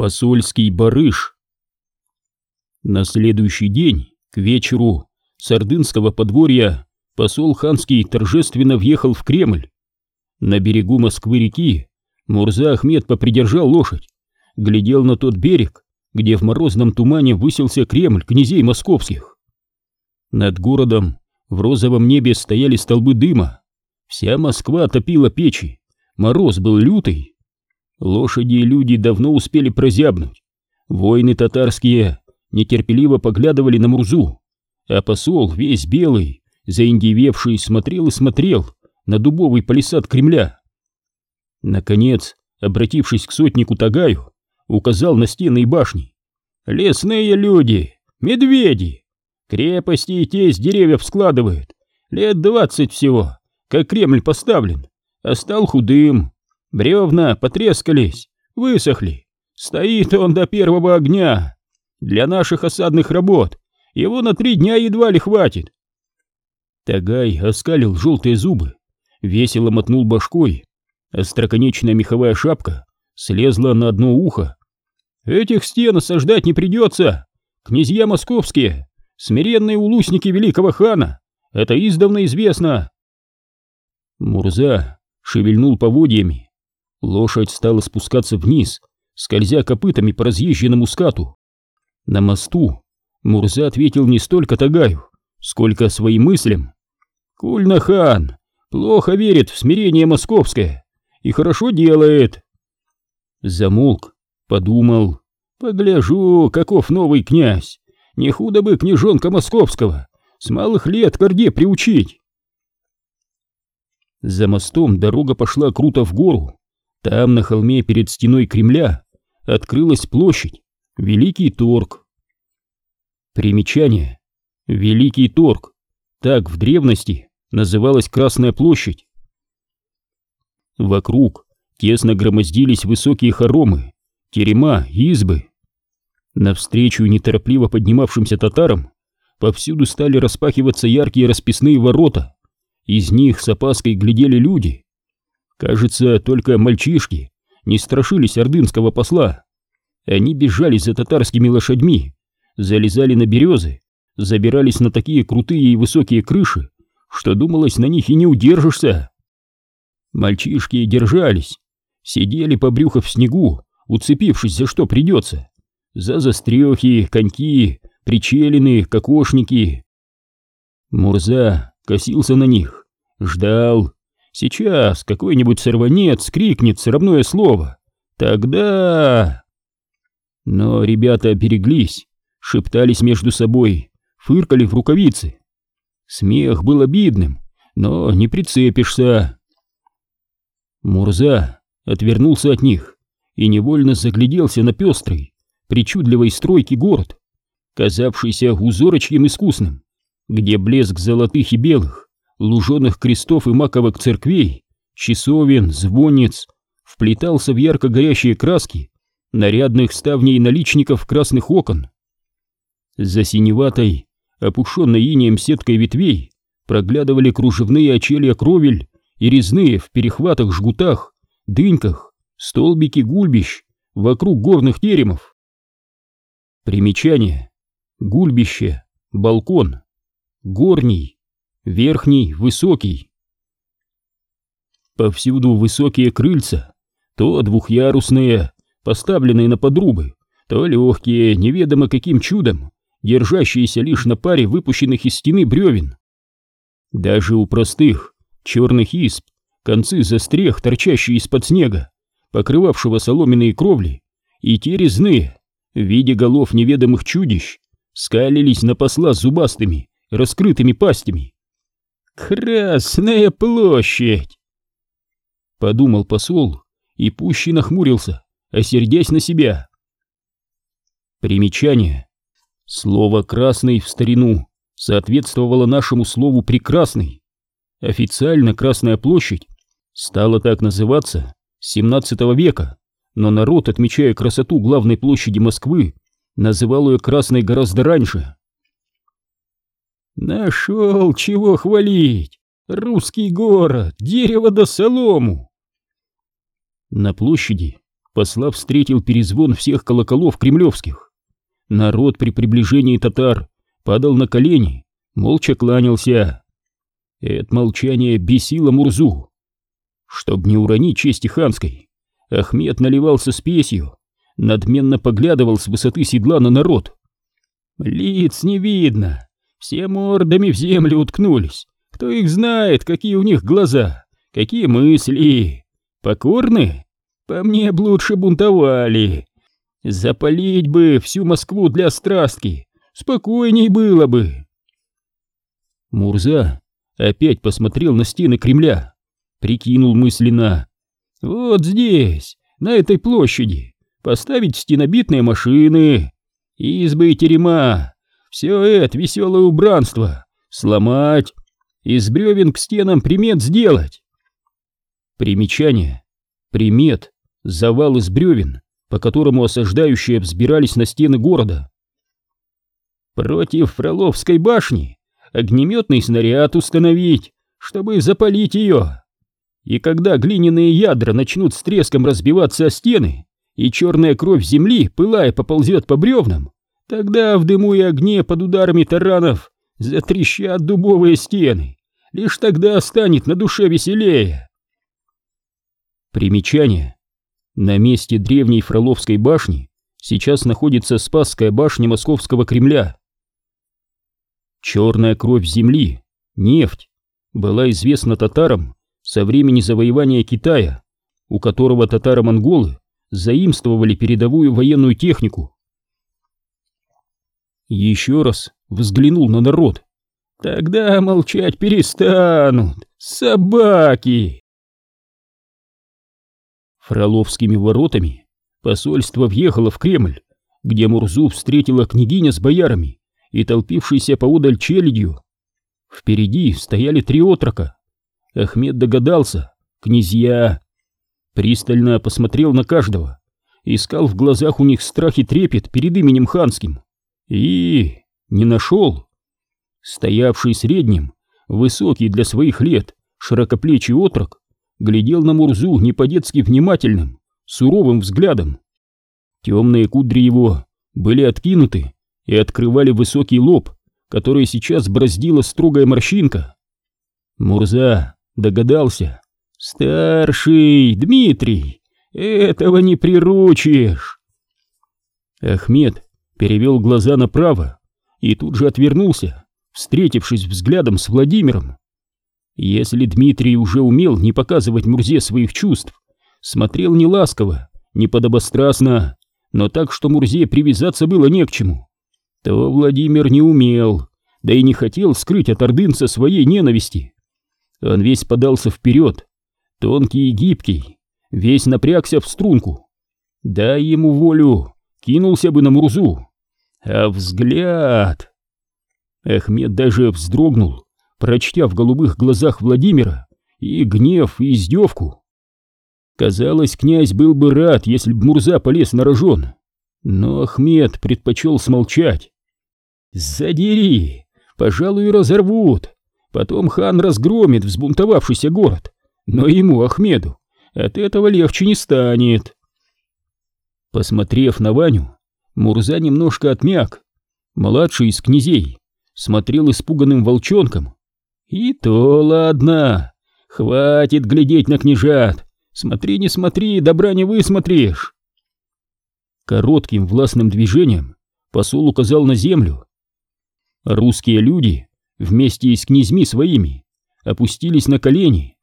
Посольский барыш. На следующий день, к вечеру, с ордынского подворья посол Ханский торжественно въехал в Кремль. На берегу Москвы-реки Мурза Ахмед попридержал лошадь, глядел на тот берег, где в морозном тумане высился Кремль князей московских. Над городом в розовом небе стояли столбы дыма, вся Москва топила печи, мороз был лютый. Лошади и люди давно успели прозябнуть. Воины татарские нетерпеливо поглядывали на Мурзу, а посол, весь белый, заиндевевший, смотрел и смотрел на дубовый палисад Кремля. Наконец, обратившись к сотнику Тагаю, указал на стены и башни. «Лесные люди! Медведи! Крепости и те из деревьев складывают. Лет двадцать всего, как Кремль поставлен, а стал худым, Бревна потрескались, высохли. Стоит он до первого огня. Для наших осадных работ его на три дня едва ли хватит. Тагай оскалил желтые зубы, весело мотнул башкой. Остроконечная меховая шапка слезла на одно ухо. Этих стен осаждать не придется. Князья московские, смиренные улусники великого хана. Это издавна известно. Мурза шевельнул поводьями, Лошадь стала спускаться вниз, скользя копытами по разъезженному скату. На мосту Мурза ответил не столько Тагаю, сколько своим мыслям. Кульнахан плохо верит в смирение московское и хорошо делает. Замолк, подумал, погляжу, каков новый князь, не худо бы княжонка московского с малых лет к приучить. За мостом дорога пошла круто в гору, там, на холме перед стеной Кремля, открылась площадь, Великий Торг. Примечание. Великий Торг. Так в древности называлась Красная площадь. Вокруг тесно громоздились высокие хоромы, терема, избы. Навстречу неторопливо поднимавшимся татарам повсюду стали распахиваться яркие расписные ворота. Из них с опаской глядели люди. Кажется, только мальчишки не страшились ордынского посла. Они бежали за татарскими лошадьми, залезали на березы, забирались на такие крутые и высокие крыши, что думалось, на них и не удержишься. Мальчишки держались, сидели по брюхо в снегу, уцепившись за что придется. За застрехи, коньки, причелины, кокошники. Мурза косился на них, ждал, Сейчас какой-нибудь сорванец крикнет срамное слово. Тогда... Но ребята береглись, шептались между собой, фыркали в рукавицы. Смех был обидным, но не прицепишься. Мурза отвернулся от них и невольно загляделся на пестрый, причудливой стройки город, казавшийся узорочьем искусным, где блеск золотых и белых луженых крестов и маковок церквей, часовен, звонец, вплетался в ярко горящие краски нарядных ставней наличников красных окон. За синеватой, опушенной инеем сеткой ветвей, проглядывали кружевные очелья кровель и резные в перехватах-жгутах, дыньках, столбики гульбищ вокруг горных теремов. Примечание. Гульбище, балкон, горний, верхний, высокий. Повсюду высокие крыльца, то двухъярусные, поставленные на подрубы, то легкие, неведомо каким чудом, держащиеся лишь на паре выпущенных из стены бревен. Даже у простых, черных исп, концы застрех, торчащие из-под снега, покрывавшего соломенные кровли, и те резные, в виде голов неведомых чудищ, скалились на посла зубастыми, раскрытыми пастями. «Красная площадь!» Подумал посол и пуще нахмурился, осердясь на себя. Примечание. Слово «красный» в старину соответствовало нашему слову «прекрасный». Официально Красная площадь стала так называться с 17 века, но народ, отмечая красоту главной площади Москвы, называл ее Красной гораздо раньше. Нашел чего хвалить! Русский город, дерево да солому! На площади посла встретил перезвон всех колоколов кремлевских. Народ при приближении татар падал на колени, молча кланялся. Это молчание бесило Мурзу. Чтоб не уронить чести ханской, Ахмед наливался спесью, надменно поглядывал с высоты седла на народ. Лиц не видно, все мордами в землю уткнулись. Кто их знает, какие у них глаза, какие мысли. Покорны? По мне б лучше бунтовали. Запалить бы всю Москву для страстки, спокойней было бы. Мурза опять посмотрел на стены Кремля, прикинул мысленно. Вот здесь, на этой площади, поставить стенобитные машины, избы и терема, все это веселое убранство, сломать, из бревен к стенам примет сделать. Примечание. Примет. Завал из бревен, по которому осаждающие взбирались на стены города. Против Фроловской башни огнеметный снаряд установить, чтобы запалить ее. И когда глиняные ядра начнут с треском разбиваться о стены, и черная кровь земли, пылая, поползет по бревнам, тогда в дыму и огне под ударами таранов затрещат дубовые стены. Лишь тогда станет на душе веселее. Примечание. На месте древней Фроловской башни сейчас находится Спасская башня Московского Кремля. Черная кровь земли, нефть, была известна татарам со времени завоевания Китая, у которого татаро-монголы заимствовали передовую военную технику. Еще раз взглянул на народ. Тогда молчать перестанут. Собаки! Фроловскими воротами посольство въехало в Кремль, где Мурзу встретила княгиня с боярами и толпившейся поодаль челядью. Впереди стояли три отрока. Ахмед догадался, князья. Пристально посмотрел на каждого, искал в глазах у них страх и трепет перед именем ханским. И не нашел. Стоявший средним, высокий для своих лет, широкоплечий отрок, глядел на Мурзу не по-детски внимательным, суровым взглядом. Темные кудри его были откинуты и открывали высокий лоб, который сейчас браздила строгая морщинка. Мурза догадался. «Старший Дмитрий, этого не приручишь!» Ахмед перевел глаза направо и тут же отвернулся, встретившись взглядом с Владимиром. Если Дмитрий уже умел не показывать Мурзе своих чувств, смотрел не ласково, не подобострастно, но так, что Мурзе привязаться было не к чему, то Владимир не умел, да и не хотел скрыть от ордынца своей ненависти. Он весь подался вперед, тонкий и гибкий, весь напрягся в струнку. Дай ему волю, кинулся бы на Мурзу, а взгляд... Ахмед даже вздрогнул, прочтя в голубых глазах Владимира и гнев, и издевку. Казалось, князь был бы рад, если б Мурза полез на рожон, но Ахмед предпочел смолчать. «Задери! Пожалуй, разорвут. Потом хан разгромит взбунтовавшийся город, но ему, Ахмеду, от этого легче не станет». Посмотрев на Ваню, Мурза немножко отмяк. Младший из князей смотрел испуганным волчонком. И то ладно, хватит глядеть на княжат. Смотри, не смотри, добра не высмотришь. Коротким властным движением посол указал на землю. Русские люди вместе с князьми своими опустились на колени.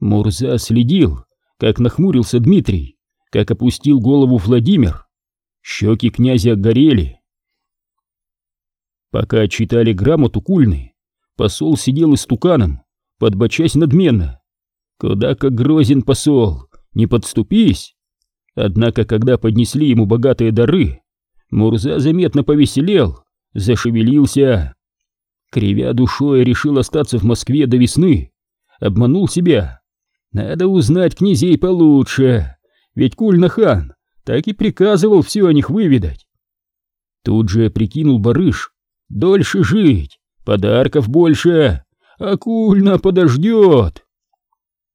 Мурза следил, как нахмурился Дмитрий, как опустил голову Владимир. Щеки князя горели. Пока читали грамоту кульны, посол сидел истуканом, подбочась надменно. Куда как грозен посол, не подступись. Однако, когда поднесли ему богатые дары, Мурза заметно повеселел, зашевелился. Кривя душой, решил остаться в Москве до весны. Обманул себя. Надо узнать князей получше, ведь Кульна-хан так и приказывал все о них выведать. Тут же прикинул барыш, дольше жить, подарков больше, акульно подождет.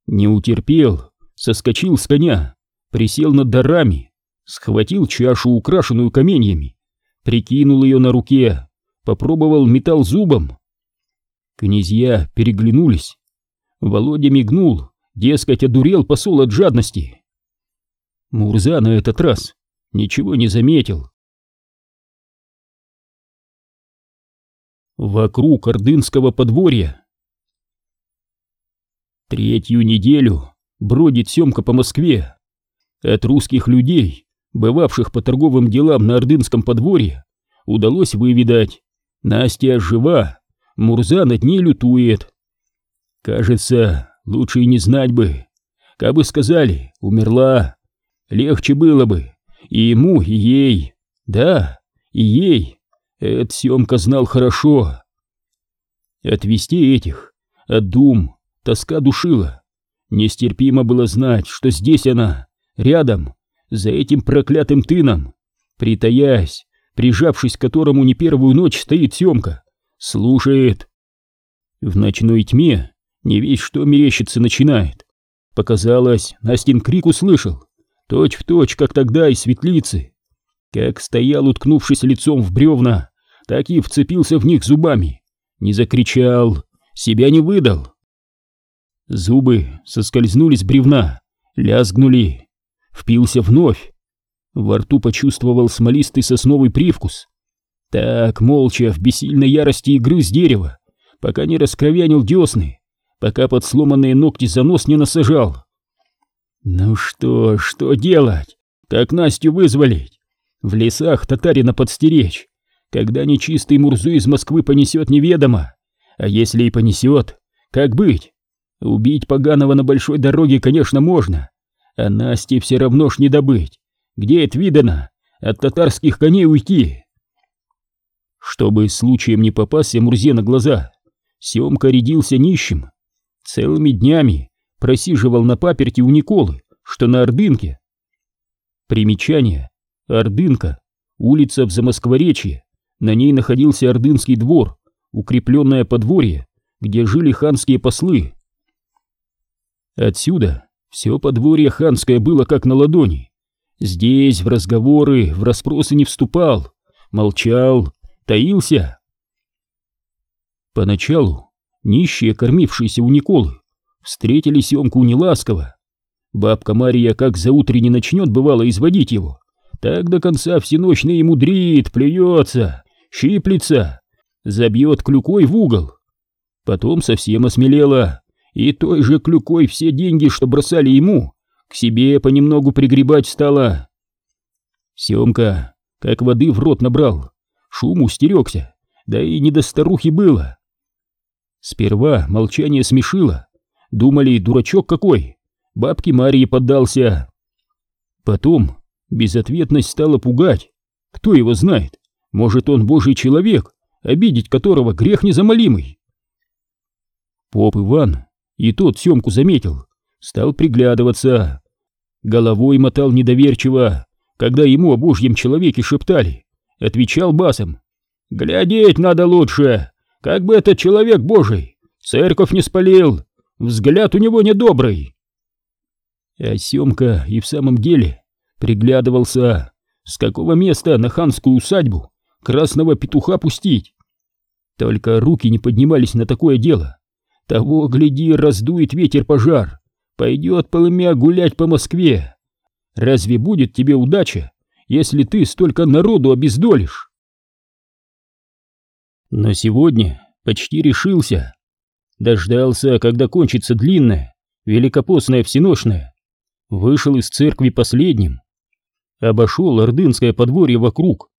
Не утерпел, соскочил с коня, присел над дарами, схватил чашу, украшенную каменьями, прикинул ее на руке, попробовал металл зубом. Князья переглянулись. Володя мигнул, дескать, одурел посол от жадности. Мурза на этот раз ничего не заметил. Вокруг ордынского подворья Третью неделю бродит Семка по Москве. От русских людей, бывавших по торговым делам на Ордынском подворье, удалось выведать. Настя жива, Мурза над ней лютует. Кажется, лучше и не знать бы. Как бы сказали, умерла. Легче было бы. И ему, и ей. Да, и ей. Это Семка знал хорошо. Отвести этих от дум тоска душила. Нестерпимо было знать, что здесь она, рядом, за этим проклятым тыном, притаясь, прижавшись к которому не первую ночь стоит Семка, слушает. В ночной тьме не весь что мерещится начинает. Показалось, Настин крик услышал, точь в точь, как тогда из светлицы. Как стоял, уткнувшись лицом в бревна, так и вцепился в них зубами. Не закричал, себя не выдал. Зубы соскользнули с бревна, лязгнули. Впился вновь. Во рту почувствовал смолистый сосновый привкус. Так, молча, в бессильной ярости и грыз дерево, пока не раскровянил десны, пока под сломанные ногти за нос не насажал. Ну что, что делать? Как Настю вызволить? В лесах татарина подстеречь, когда нечистый Мурзу из Москвы понесет неведомо. А если и понесет, как быть? Убить поганого на большой дороге, конечно, можно, а Насте все равно ж не добыть. Где это видано? От татарских коней уйти. Чтобы случаем не попасться Мурзе на глаза, Семка рядился нищим. Целыми днями просиживал на паперти у Николы, что на Ордынке. Примечание. Ордынка. Улица в Замоскворечье. На ней находился Ордынский двор, укрепленное подворье, где жили ханские послы. Отсюда все подворье ханское было как на ладони. Здесь в разговоры, в расспросы не вступал, молчал, таился. Поначалу нищие, кормившиеся у Николы, встретили Семку неласково. Бабка Мария как за утренне начнет, бывало, изводить его, так до конца всеночные мудрит, плюется, щиплется, забьет клюкой в угол. Потом совсем осмелела, и той же клюкой все деньги, что бросали ему, к себе понемногу пригребать стала. Семка, как воды в рот набрал, шуму стерегся, да и не до старухи было. Сперва молчание смешило, думали, дурачок какой, бабке Марии поддался. Потом безответность стала пугать, кто его знает, может он божий человек, обидеть которого грех незамолимый. Поп Иван и тот Семку заметил, стал приглядываться. Головой мотал недоверчиво, когда ему о божьем человеке шептали. Отвечал басом. «Глядеть надо лучше, как бы этот человек божий церковь не спалил, взгляд у него недобрый». А Семка и в самом деле приглядывался, с какого места на ханскую усадьбу красного петуха пустить. Только руки не поднимались на такое дело. Того, гляди, раздует ветер пожар, пойдет полымя гулять по Москве. Разве будет тебе удача, если ты столько народу обездолишь? Но сегодня почти решился. Дождался, когда кончится длинная, великопостная всеношная. Вышел из церкви последним. Обошел ордынское подворье вокруг.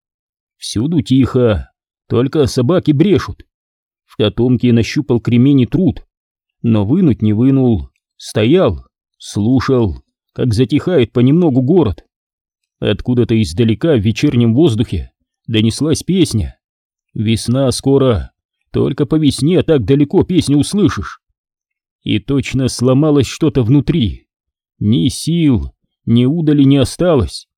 Всюду тихо, только собаки брешут. В котомке нащупал кремень и труд, но вынуть не вынул, стоял, слушал, как затихает понемногу город. Откуда-то издалека в вечернем воздухе донеслась песня. Весна скоро, только по весне так далеко песню услышишь. И точно сломалось что-то внутри. Ни сил, ни удали не осталось.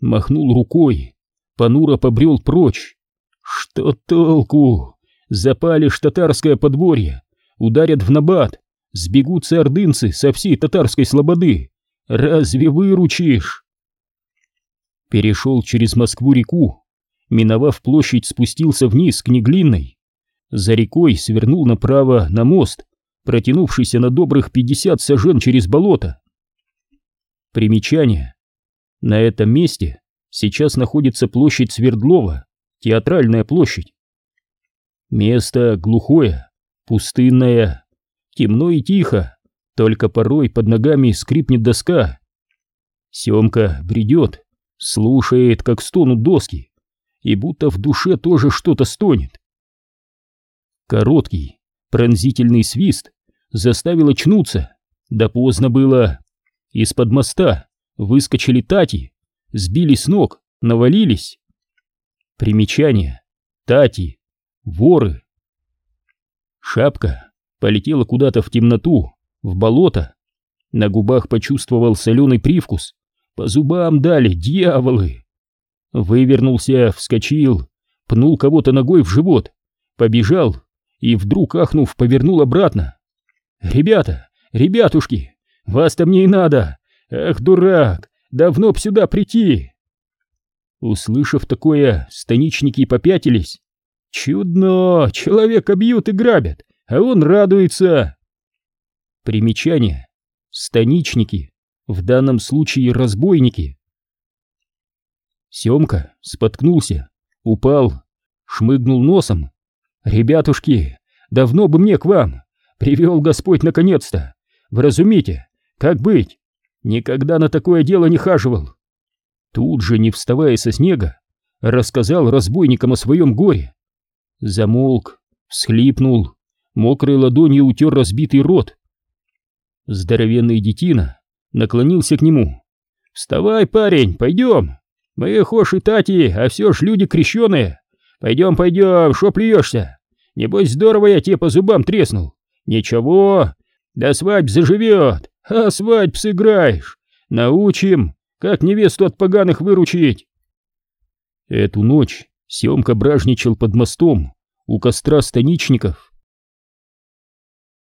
Махнул рукой, понуро побрел прочь. Что толку? Запалишь татарское подворье, ударят в набат, сбегутся ордынцы со всей татарской слободы, разве выручишь? Перешел через Москву-реку, миновав площадь, спустился вниз к Неглинной. За рекой свернул направо на мост, протянувшийся на добрых пятьдесят сажен через болото. Примечание. На этом месте сейчас находится площадь Свердлова, театральная площадь. Место глухое, пустынное, темно и тихо, только порой под ногами скрипнет доска. Семка бредет, слушает, как стонут доски, и будто в душе тоже что-то стонет. Короткий, пронзительный свист заставил очнуться, да поздно было. Из-под моста выскочили тати, сбили с ног, навалились. Примечание. Тати. Воры. Шапка полетела куда-то в темноту, в болото. На губах почувствовал соленый привкус. По зубам дали, дьяволы. Вывернулся, вскочил, пнул кого-то ногой в живот, побежал и вдруг, ахнув, повернул обратно. «Ребята, ребятушки, вас-то мне и надо! Ах, дурак, давно б сюда прийти!» Услышав такое, станичники попятились. «Чудно! Человека бьют и грабят, а он радуется!» Примечание. Станичники, в данном случае разбойники. Семка споткнулся, упал, шмыгнул носом. «Ребятушки, давно бы мне к вам! Привел Господь наконец-то! Вразумите, как быть? Никогда на такое дело не хаживал!» Тут же, не вставая со снега, рассказал разбойникам о своем горе. Замолк, всхлипнул, мокрой ладонью утер разбитый рот. Здоровенный детина наклонился к нему. «Вставай, парень, пойдем! Мы хошь и тати, а все ж люди крещеные! Пойдем, пойдем, шо плюешься? Небось здорово я тебе по зубам треснул! Ничего, до свадьбы заживет, а свадьб сыграешь! Научим, как невесту от поганых выручить!» Эту ночь Семка бражничал под мостом у костра станичников,